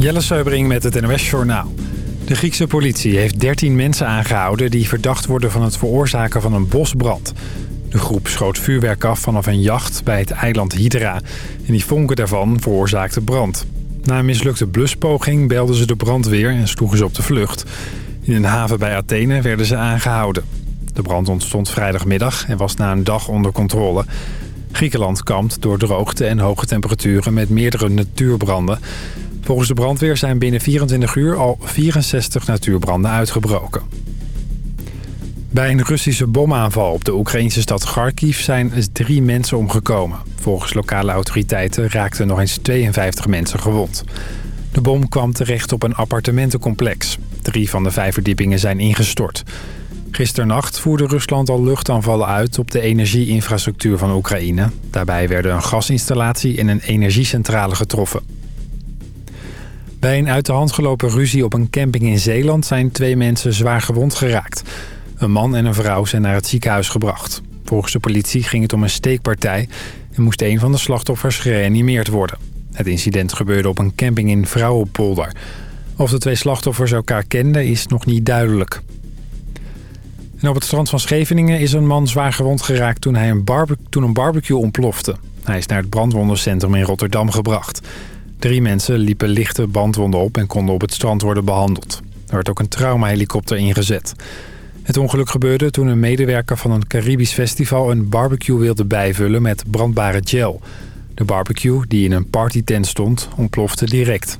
Jelle Seubering met het NOS Journaal. De Griekse politie heeft 13 mensen aangehouden... die verdacht worden van het veroorzaken van een bosbrand. De groep schoot vuurwerk af vanaf een jacht bij het eiland Hydra. En die vonken daarvan veroorzaakte brand. Na een mislukte bluspoging belden ze de brandweer en sloegen ze op de vlucht. In een haven bij Athene werden ze aangehouden. De brand ontstond vrijdagmiddag en was na een dag onder controle. Griekenland kampt door droogte en hoge temperaturen met meerdere natuurbranden. Volgens de brandweer zijn binnen 24 uur al 64 natuurbranden uitgebroken. Bij een Russische bomaanval op de Oekraïnse stad Kharkiv zijn drie mensen omgekomen. Volgens lokale autoriteiten raakten nog eens 52 mensen gewond. De bom kwam terecht op een appartementencomplex. Drie van de vijf verdiepingen zijn ingestort. Gisternacht voerde Rusland al luchtaanvallen uit op de energieinfrastructuur van Oekraïne. Daarbij werden een gasinstallatie en een energiecentrale getroffen. Bij een uit de hand gelopen ruzie op een camping in Zeeland zijn twee mensen zwaar gewond geraakt. Een man en een vrouw zijn naar het ziekenhuis gebracht. Volgens de politie ging het om een steekpartij en moest een van de slachtoffers gereanimeerd worden. Het incident gebeurde op een camping in Vrouwenpolder. Of de twee slachtoffers elkaar kenden is nog niet duidelijk. En op het strand van Scheveningen is een man zwaar gewond geraakt toen, hij een, toen een barbecue ontplofte. Hij is naar het brandwondencentrum in Rotterdam gebracht. Drie mensen liepen lichte bandwonden op en konden op het strand worden behandeld. Er werd ook een traumahelikopter ingezet. Het ongeluk gebeurde toen een medewerker van een Caribisch festival... een barbecue wilde bijvullen met brandbare gel. De barbecue, die in een partytent stond, ontplofte direct.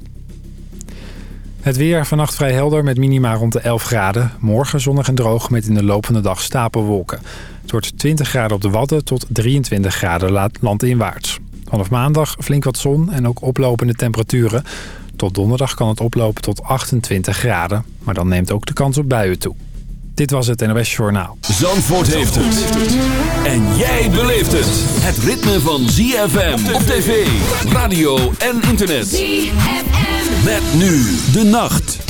Het weer vannacht vrij helder met minima rond de 11 graden. Morgen zonnig en droog met in de loop van de dag stapelwolken. Het wordt 20 graden op de Wadden tot 23 graden landinwaarts. Vanaf maandag flink wat zon en ook oplopende temperaturen. Tot donderdag kan het oplopen tot 28 graden. Maar dan neemt ook de kans op buien toe. Dit was het NOS Journaal. Zandvoort heeft het. En jij beleeft het. Het ritme van ZFM op tv, radio en internet. ZFM. Met nu de nacht.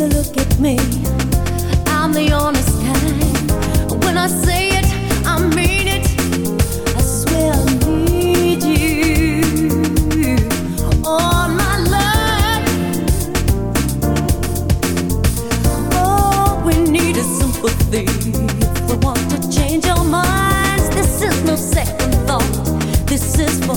to look at me. I'm the honest kind. When I say it, I mean it. I swear I need you. Oh, my love. All we need a sympathy. If we want to change our minds, this is no second thought. This is for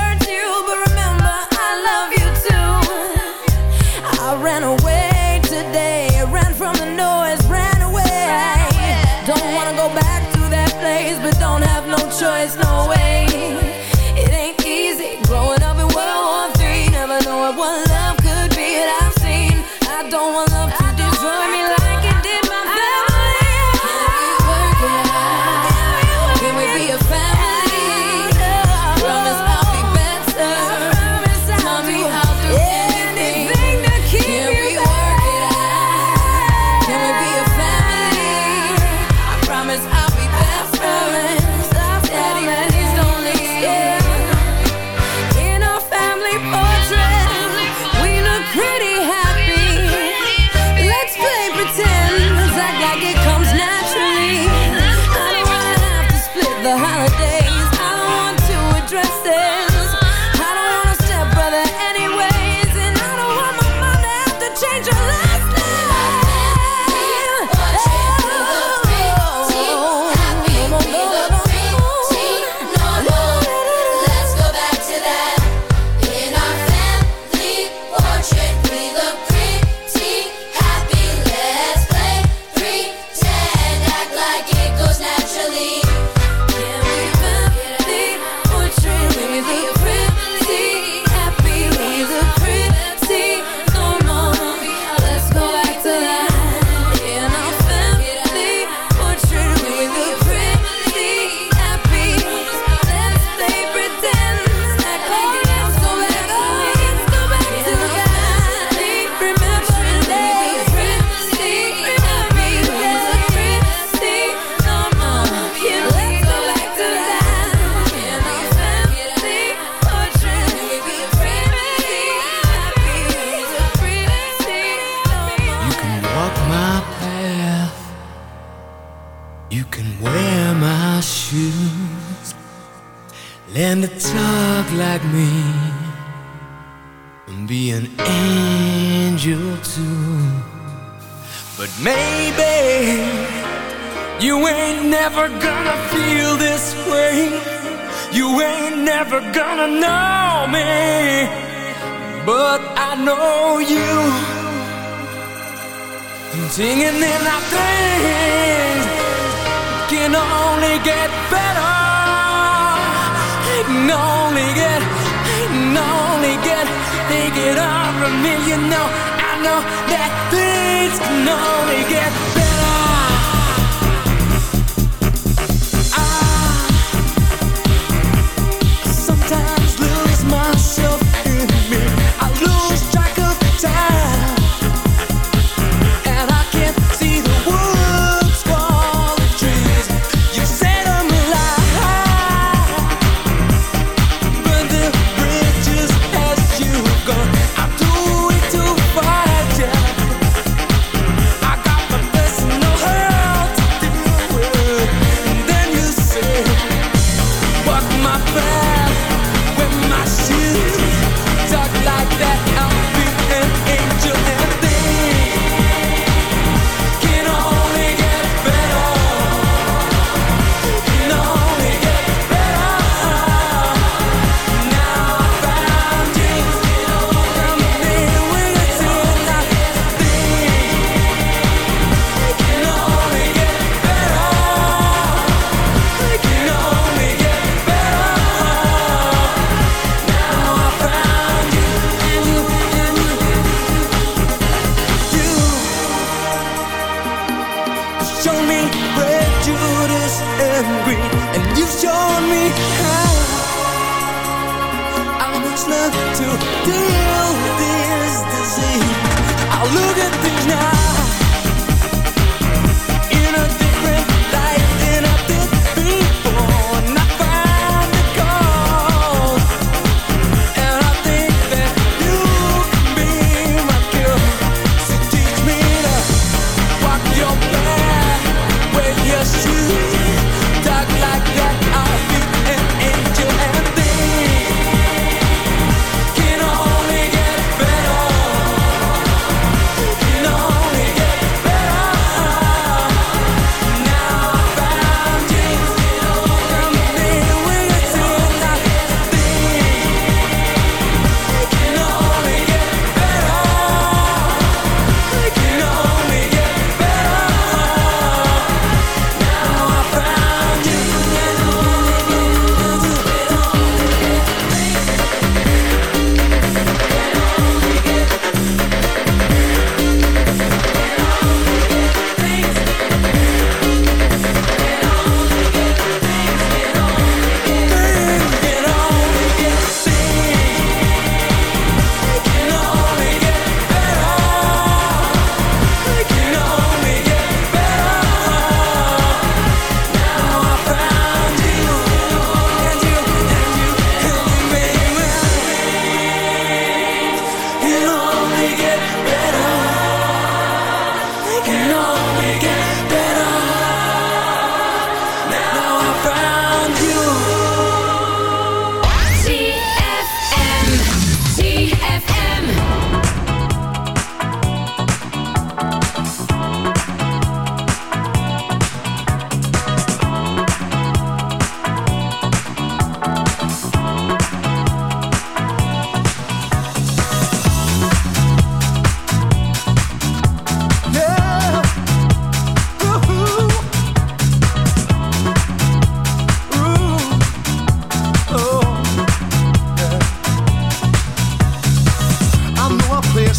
temperament, you know I know that things can only get better. I sometimes lose myself in me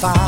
fire.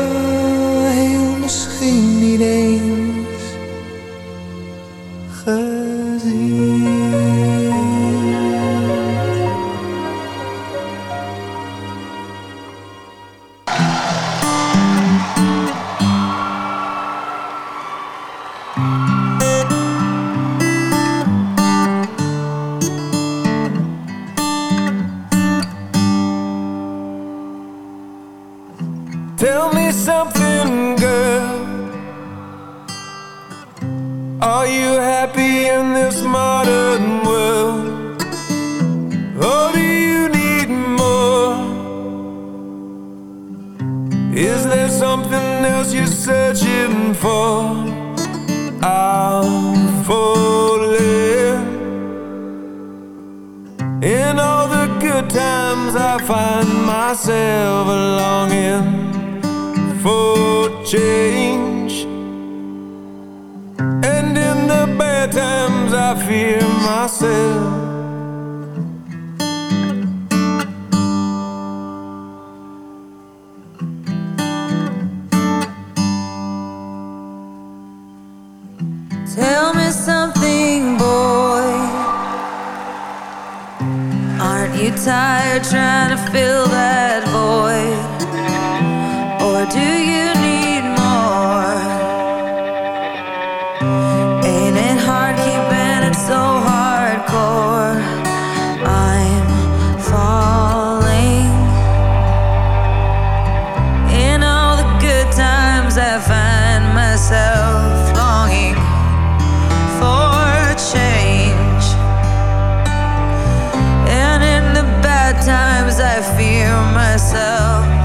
myself.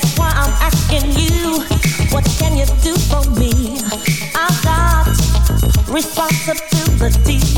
That's why I'm asking you, what can you do for me? I've got responsibility.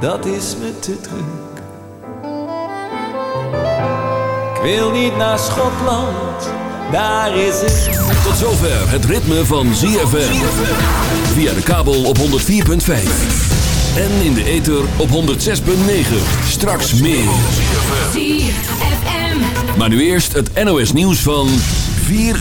dat is me te druk. Ik wil niet naar Schotland, daar is het. Tot zover het ritme van ZFM. Via de kabel op 104.5. En in de ether op 106.9. Straks meer. ZFM. Maar nu eerst het NOS nieuws van 4